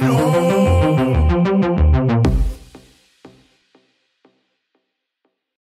No.